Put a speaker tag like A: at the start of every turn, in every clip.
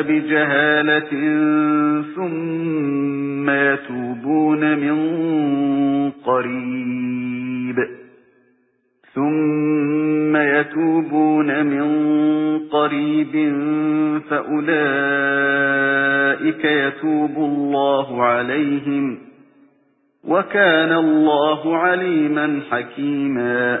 A: بجهالة ثم يتوبون من قريب. ثم يتوبون من قريب فأولئك يتوب الله عليهم وكان الله عليما حكيما.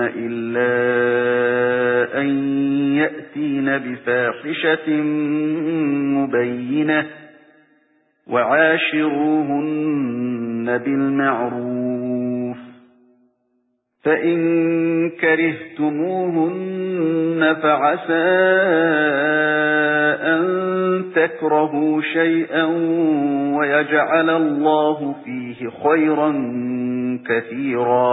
A: إلا أن يأتين بفاحشة مبينة وعاشروهن بالمعروف فإن كرهتموهن فعسى أن تكرهوا شيئا ويجعل الله فيه خيرا كثيرا